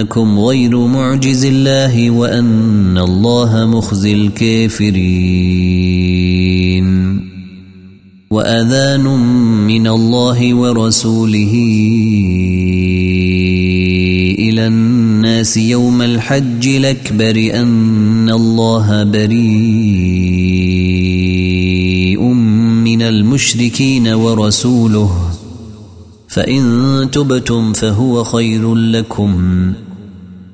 أنكم غير معجز الله وأن الله مخزي الكافرين. وأذان من الله ورسوله إلى الناس يوم الحج الأكبر أن الله بريء من المشركين ورسوله. فإن تبتم فهو خير لكم.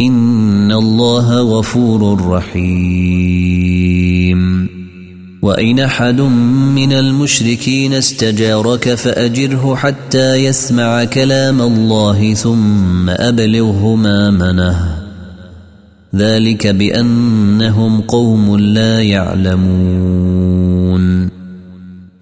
إن الله غفور رحيم. وإن أحد من المشركين استجارك فأجره حتى يسمع كلام الله ثم أبلغه ما منه. ذلك بأنهم قوم لا يعلمون.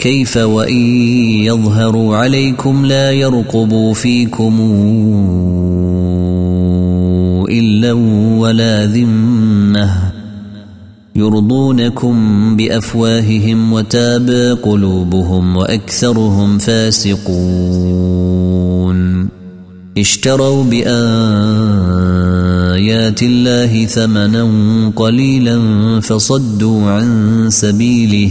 كيف وإن يظهروا عليكم لا يرقبوا فيكم إلا ولا ذمة. يرضونكم بأفواههم وتابى قلوبهم وأكثرهم فاسقون. اشتروا بآيات الله ثمنا قليلا فصدوا عن سبيله.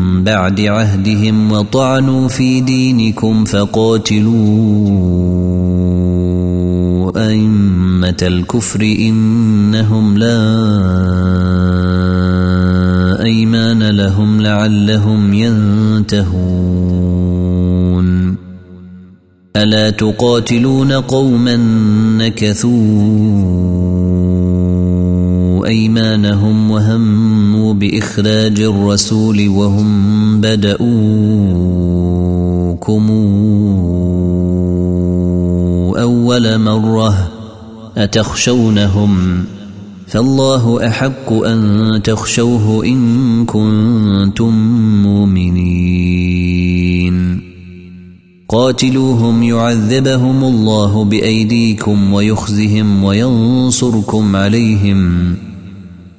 بعد عهدهم وطعنوا في دينكم فقاتلوا أئمة الكفر إنهم لا أيمان لهم لعلهم ينتهون. ألا تقاتلون قوما نكثوا أيمانهم وهموا بإخراج الرسول وهم بدؤوكم أول مرة أتخشونهم ؟ فالله أحق أن تخشوه إن كنتم مؤمنين قاتلوهم يعذبهم الله بأيديكم ويخزهم وينصركم عليهم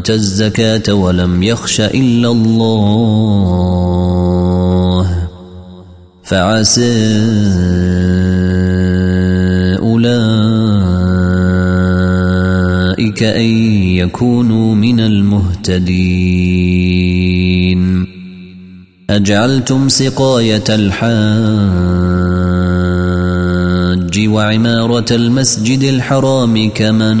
وآتى الزكاة ولم يخش إلا الله. فعسى أولئك أن يكونوا من المهتدين. أجعلتم سقاية الحاج وعمارة المسجد الحرام كمن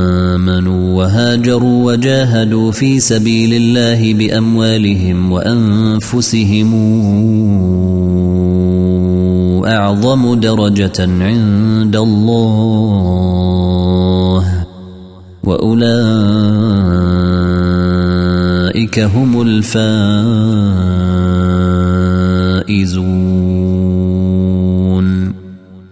امنوا وهاجروا وجاهدوا في سبيل الله باموالهم وانفسهم اعظم درجه عند الله واولئك هم الفائزون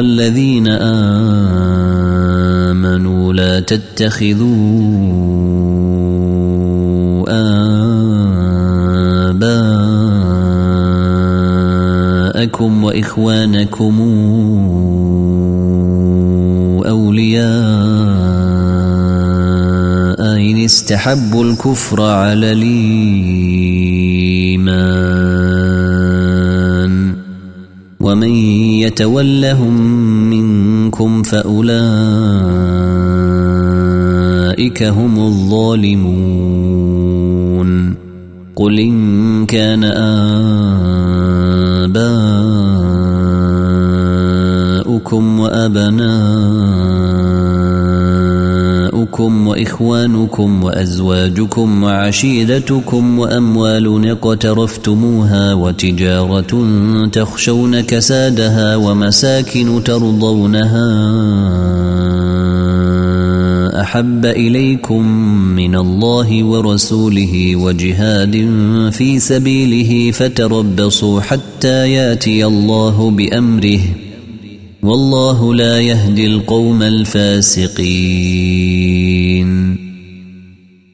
الذين آمنوا لا تتخذوا آباءكم وإخوانكم أولياء إن استحبوا الكفر على الإيمان ومن يتولهم منكم فأولئك هم الظالمون. قل إن كان آباؤكم وأبناؤكم وإخوانكم وأزواجكم وعشيرتكم وأموال اقترفتموها وتجارة تخشون كسادها ومساكن ترضونها أحب إليكم من الله ورسوله وجهاد في سبيله فتربصوا حتى يأتي الله بأمره والله لا يهدي القوم الفاسقين.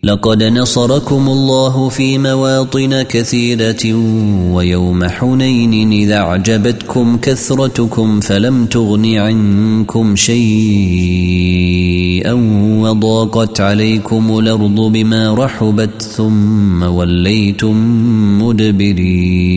لقد نصركم الله في مواطن كثيرة ويوم حنين إذا أعجبتكم كثرتكم فلم تغن عنكم شيئا وضاقت عليكم الأرض بما رحبت ثم وليتم مدبرين.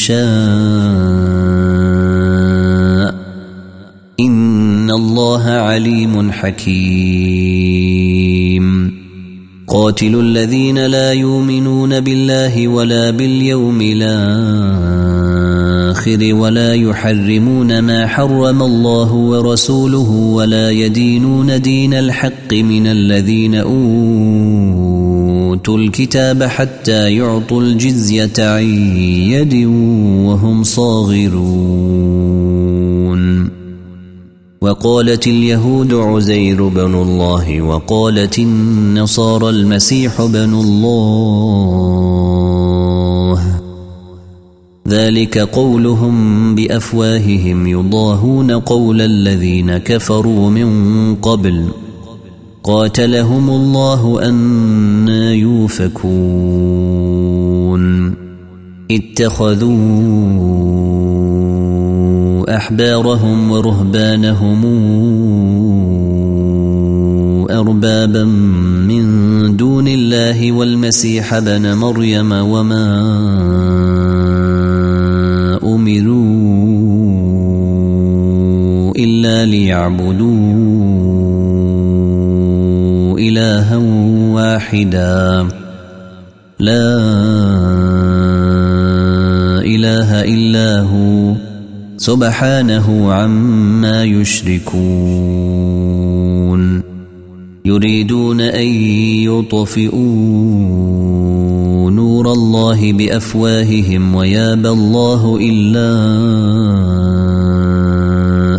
شاء إن الله عليم حكيم. قاتل الذين لا يؤمنون بالله ولا باليوم الآخر ولا يحرمون ما حرم الله ورسوله ولا يدينون دين الحق من الذين أوتوا الكتاب حتى يعطوا الجزية عن يد وهم صاغرون. وقالت اليهود عزير بن الله وقالت النصارى المسيح بن الله. ذلك قولهم بأفواههم يضاهون قول الذين كفروا من قبل. قاتلهم الله أنا يوفكون. اتخذوا أحبارهم ورهبانهم أربابا من دون الله والمسيح بن مريم وما أمروا إلا ليعبدوا الها واحدا. لا اله الا هو سبحانه عما يشركون. يريدون ان يطفئوا نور الله بافواههم ويابى الله الا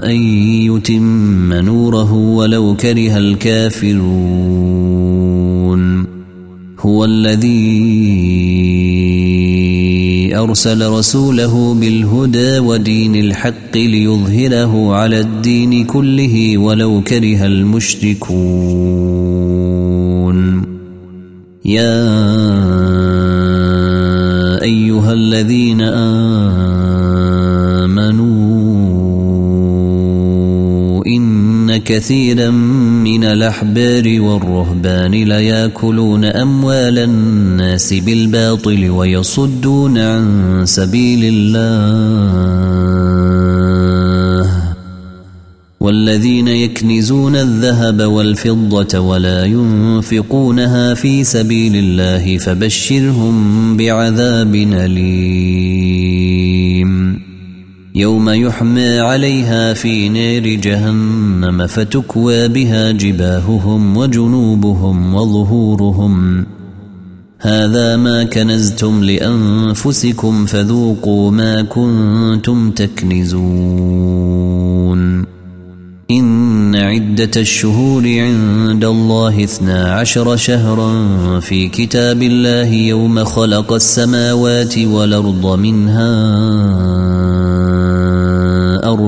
ان يتم نوره ولو كره الكافرون. هو الذي أرسل رسوله بالهدى ودين الحق ليظهره على الدين كله ولو كره المشركون. يا أيها الذين آمنوا كثيرا من الأحبار والرهبان لياكلون أموال الناس بالباطل ويصدون عن سبيل الله. والذين يكنزون الذهب والفضة ولا ينفقونها في سبيل الله فبشرهم بعذاب أليم. يوم يحمى عليها في نار جهنم فتكوى بها جباههم وجنوبهم وظهورهم. هذا ما كنزتم لأنفسكم فذوقوا ما كنتم تكنزون. إن عدة الشهور عند الله اثنا عشر شهرا في كتاب الله يوم خلق السماوات والأرض منها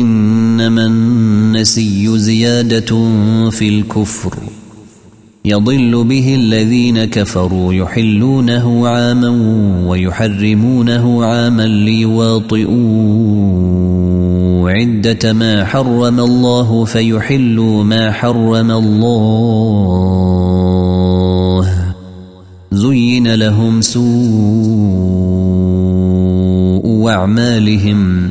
إنما النسي زيادة في الكفر. يضل به الذين كفروا يحلونه عاما ويحرمونه عاما ليواطئوا عدة ما حرم الله فيحلوا ما حرم الله. زين لهم سوء أعمالهم.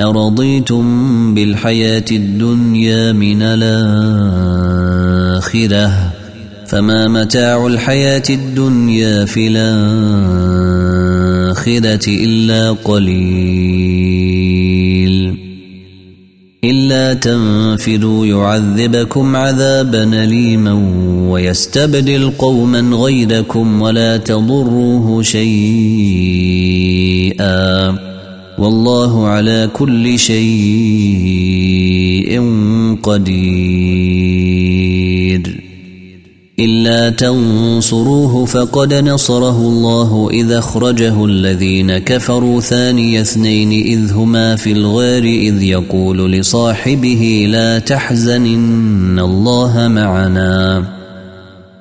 أرضيتم بالحياة الدنيا من الآخرة؟ فما متاع الحياة الدنيا في الآخرة إلا قليل. إلا تنفذوا يعذبكم عذابا أليما ويستبدل قوما غيركم ولا تضروه شيئا. والله على كل شيء قدير. إلا تنصروه فقد نصره الله إذا أخرجه الذين كفروا ثاني اثنين إذ هما في الغار إذ يقول لصاحبه لا تحزن إن الله معنا.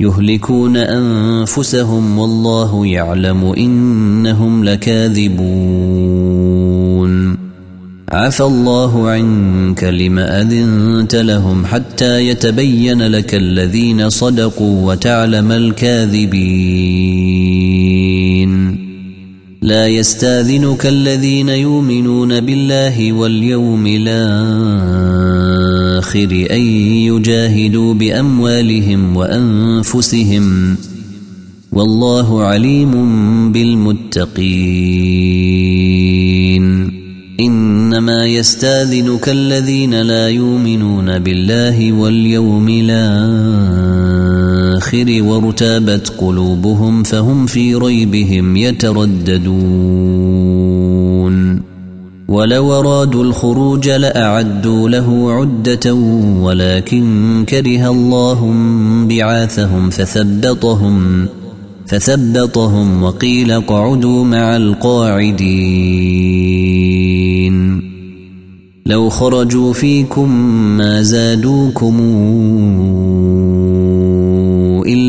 يهلكون أنفسهم والله يعلم إنهم لكاذبون. عفى الله عنك لم أذنت لهم حتى يتبين لك الذين صدقوا وتعلم الكاذبين. لا يستأذنك الذين يؤمنون بالله واليوم الآخر أن يجاهدوا بأموالهم وأنفسهم والله عليم بالمتقين. إنما يستاذنك الذين لا يؤمنون بالله واليوم الآخر وارتابت قلوبهم فهم في ريبهم يترددون. ولو أرادوا الخروج لأعدوا له عدة ولكن كره الله بعاثهم فثبطهم فثبطهم وقيل اقعدوا مع القاعدين. لو خرجوا فيكم ما زادوكم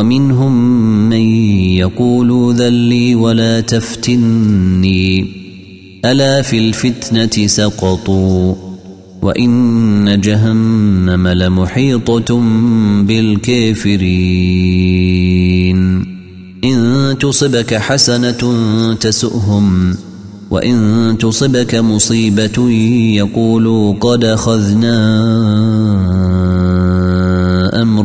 ومنهم من يقول ذلي ولا تفتني. ألا في الفتنة سقطوا وإن جهنم لمحيطة بالكافرين. إن تصبك حسنة تسؤهم وإن تصبك مصيبة يقولوا قد أخذنا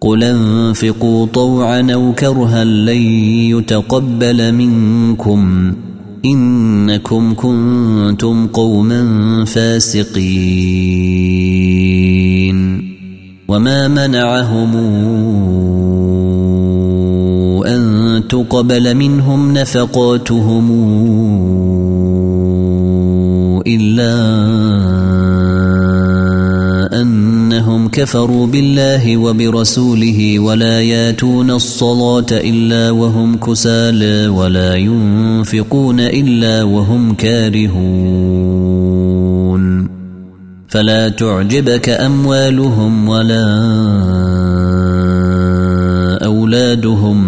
قل انفقوا طوعا أو كرها لن يتقبل منكم إنكم كنتم قوما فاسقين وما منعهم أن تقبل منهم نفقاتهم إلا أنهم كفروا بالله وبرسوله ولا ياتون الصلاة إلا وهم كسالى ولا ينفقون إلا وهم كارهون. فلا تعجبك أموالهم ولا أولادهم.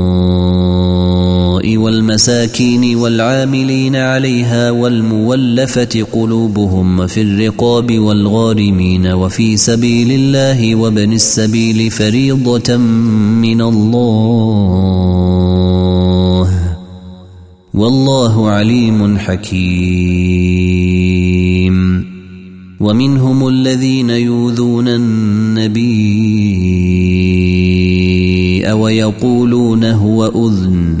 والمساكين والعاملين عليها والمولفة قلوبهم وفي الرقاب والغارمين وفي سبيل الله وابن السبيل فريضة من الله. والله عليم حكيم. ومنهم الذين يؤذون النبي ويقولون هو أذن.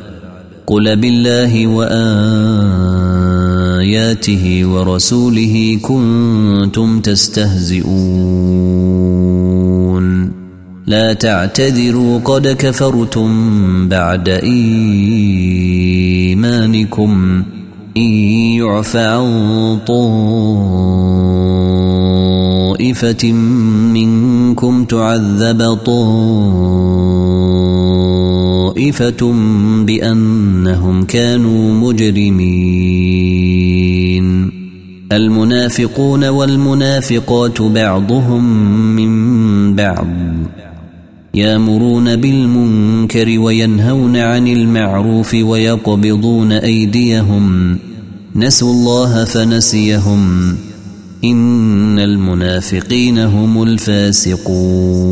قل بالله وآياته ورسوله كنتم تستهزئون. لا تعتذروا قد كفرتم بعد إيمانكم. إن يعف عن طائفة منكم تعذب طائفة بأنهم كانوا مجرمين المنافقون والمنافقات بعضهم من بعض يامرون بالمنكر وينهون عن المعروف ويقبضون ايديهم نسوا الله فنسيهم ان المنافقين هم الفاسقون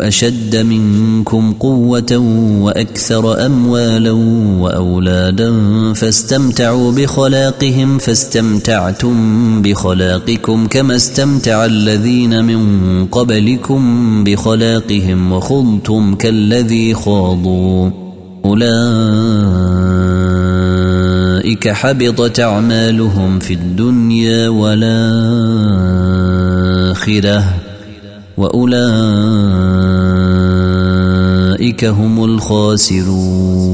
أشد منكم قوة وأكثر أموالا وأولادا فاستمتعوا بخلاقهم فاستمتعتم بخلاقكم كما استمتع الذين من قبلكم بخلاقهم وخضتم كالذي خاضوا أولئك حبطت أعمالهم في الدنيا والآخرة وأولئك هم الخاسرون.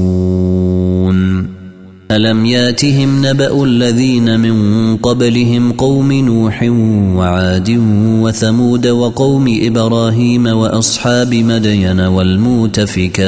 ألم ياتهم نبأ الذين من قبلهم قوم نوح وعاد وثمود وقوم إبراهيم وأصحاب مدين والمؤتفكات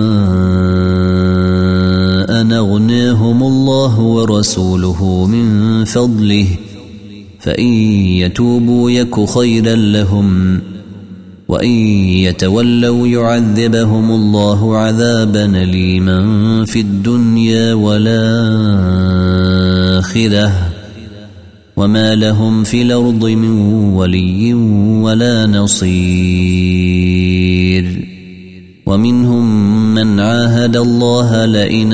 الله ورسوله من فضله فإن يتوبوا يك خيرا لهم وإن يتولوا يعذبهم الله عذابا أليما في الدنيا والآخرة. وما لهم في الأرض من ولي ولا نصير. ومنهم من عاهد الله لئن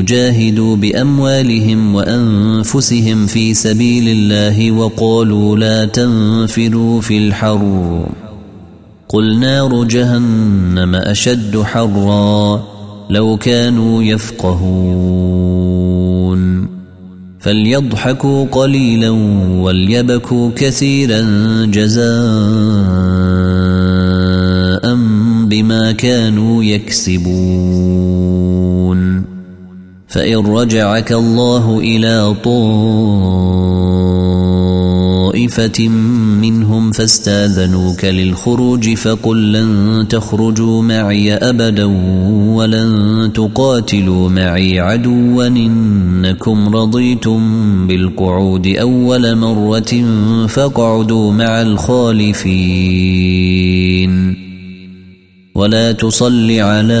يجاهدوا بأموالهم وأنفسهم في سبيل الله وقالوا لا تنفروا في الحر. قل نار جهنم أشد حرا لو كانوا يفقهون. فليضحكوا قليلا وليبكوا كثيرا جزاء بما كانوا يكسبون. فإن رجعك الله إلى طائفة منهم فاستأذنوك للخروج فقل لن تخرجوا معي أبدا ولن تقاتلوا معي عدوا إنكم رضيتم بالقعود أول مرة فاقعدوا مع الخالفين ولا تصل على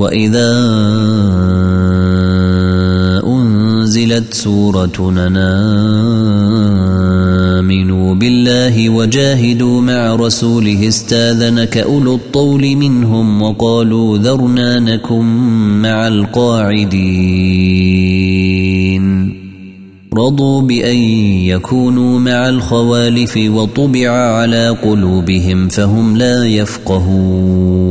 وإذا أنزلت سورة آمنوا بالله وجاهدوا مع رسوله استاذنك أولو الطول منهم وقالوا ذرنا نكن مع القاعدين. رضوا بأن يكونوا مع الخوالف وطبع على قلوبهم فهم لا يفقهون.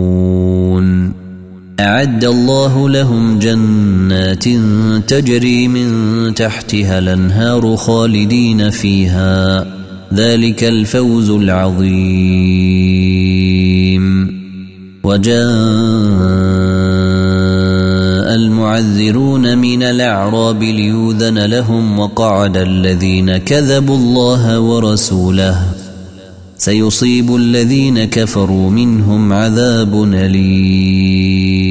أعد الله لهم جنات تجري من تحتها الأنهار خالدين فيها. ذلك الفوز العظيم. وجاء المعذرون من الأعراب ليوذن لهم وقعد الذين كذبوا الله ورسوله. سيصيب الذين كفروا منهم عذاب أليم.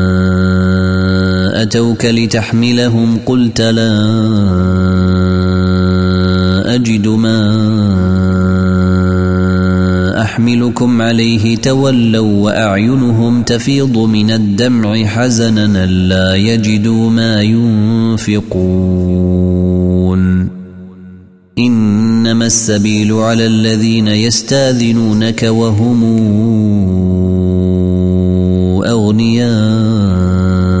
أتوك لتحملهم قلت لا أجد ما أحملكم عليه تولوا وأعينهم تفيض من الدمع حزنا لا يجدوا ما ينفقون. إنما السبيل على الذين يستاذنونك وهم أغنياء.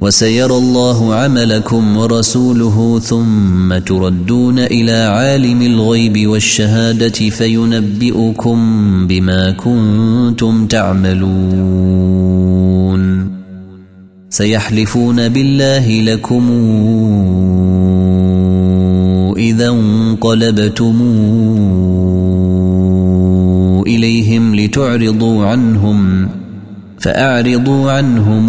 وسيرى الله عملكم ورسوله ثم تردون إلى عالم الغيب والشهادة فينبئكم بما كنتم تعملون. سيحلفون بالله لكم إذا انقلبتم إليهم لتعرضوا عنهم فأعرضوا عنهم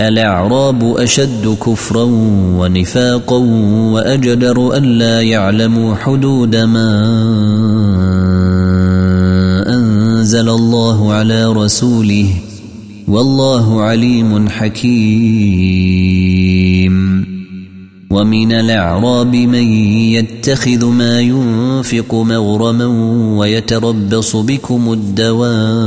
الأعراب أشد كفرا ونفاقا وأجدر ألا يعلموا حدود ما أنزل الله على رسوله والله عليم حكيم. ومن الإعراب من يتخذ ما ينفق مغرما ويتربص بكم الدوائر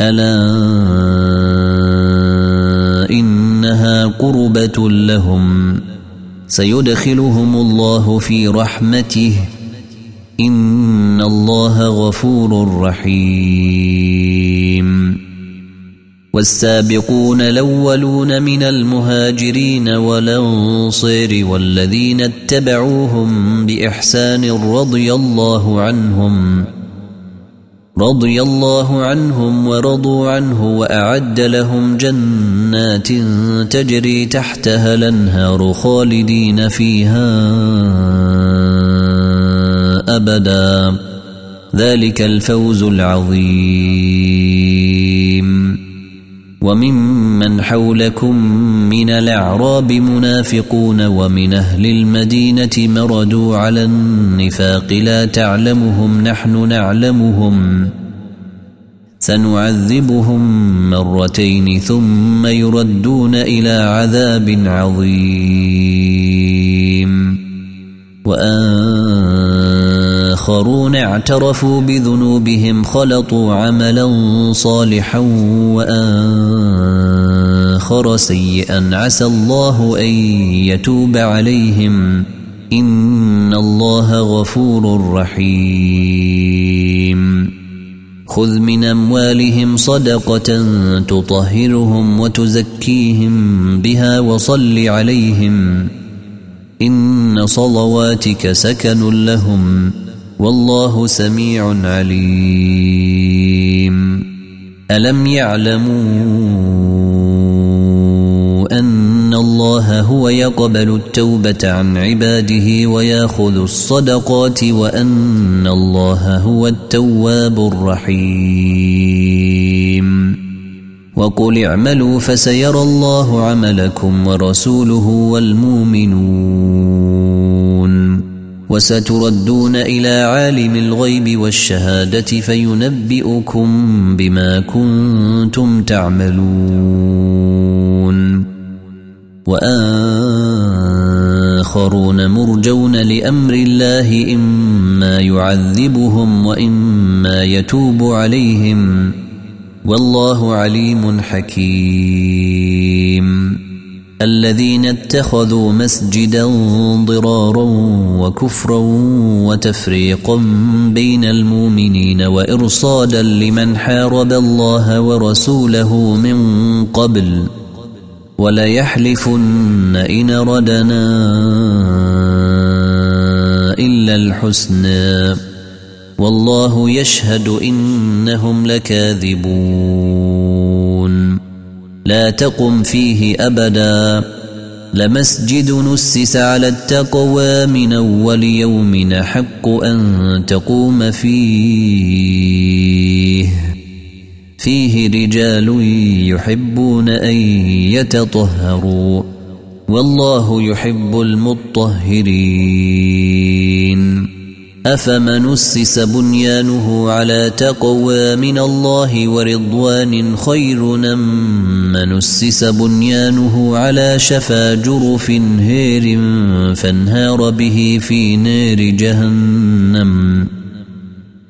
ألا إنها قربة لهم سيدخلهم الله في رحمته إن الله غفور رحيم والسابقون الأولون من المهاجرين والأنصير والذين اتبعوهم بإحسان رضي الله عنهم رضي الله عنهم ورضوا عنه وأعد لهم جنات تجري تحتها الأنهار خالدين فيها أبدا. ذلك الفوز العظيم. وممن حولكم من الأعراب منافقون ومن أهل المدينة مردوا على النفاق لا تعلمهم نحن نعلمهم. سنعذبهم مرتين ثم يردون إلى عذاب عظيم. وآخرون اعترفوا بذنوبهم خلطوا عملا صالحا وآخر سيئا. عسى الله أن يتوب عليهم. إن الله غفور رحيم. خذ من أموالهم صدقة تطهرهم وتزكيهم بها وصل عليهم. إن صلواتك سكن لهم. والله سميع عليم. ألم يعلموا أن الله هو يقبل التوبة عن عباده ويأخذ الصدقات وأن الله هو التواب الرحيم. وقل اعملوا فسيرى الله عملكم ورسوله والمؤمنون. وستردون إلى عالم الغيب والشهادة فينبئكم بما كنتم تعملون. وآخرون مرجون لأمر الله إما يعذبهم وإما يتوب عليهم والله عليم حكيم الذين اتخذوا مسجدا ضرارا وكفرا وتفريقا بين المؤمنين وإرصادا لمن حارب الله ورسوله من قبل وليحلفن إن ردنا إلا الحسنى والله يشهد إنهم لكاذبون. لا تقم فيه أبدا. لمسجد نسس على التقوى من أول يوم حق أن تقوم فيه. فيه رجال يحبون أن يتطهروا والله يحب المطهرين. أفمن أسس بنيانه على تقوى من الله ورضوان خير من أسس بنيانه على شفا جرف هير فانهار به في نار جهنم؟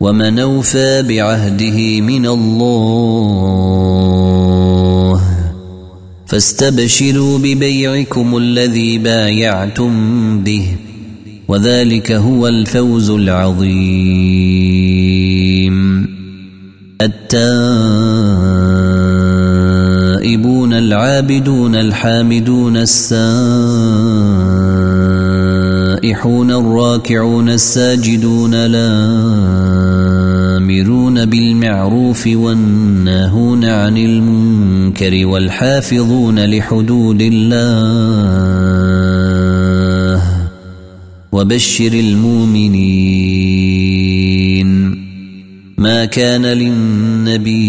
ومن أوفى بعهده من الله فاستبشروا ببيعكم الذي بايعتم به وذلك هو الفوز العظيم. التائبون العابدون الحامدون السائحون الراكعون الساجدون الآمرون بالمعروف والناهون عن المنكر والحافظون لحدود الله وبشر المؤمنين ما كان للنبي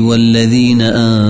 والذين آمنوا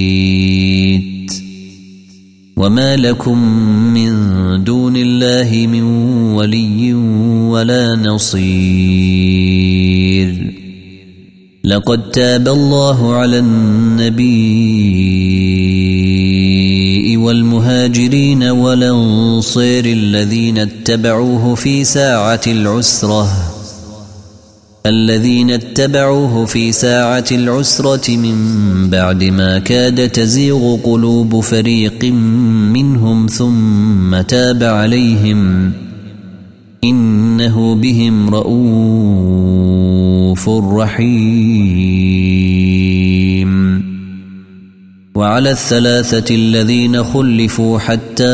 وما لكم من دون الله من ولي ولا نصير لقد تاب الله على النبي والمهاجرين والانصير الذين اتبعوه في ساعه العسره الذين اتبعوه في ساعة العسرة من بعد ما كاد تزيغ قلوب فريق منهم ثم تاب عليهم إنه بهم رؤوف رحيم. وعلى الثلاثة الذين خلفوا حتى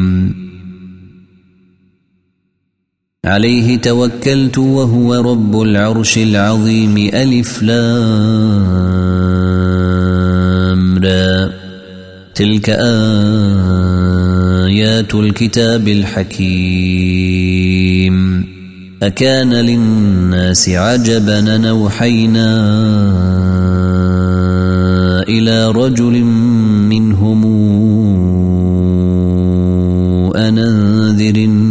عليه توكلت وهو رب العرش العظيم. ألف لام را. تلك آيات الكتاب الحكيم. أكان للناس عجبا نوحينا إلى رجل منهم أنذر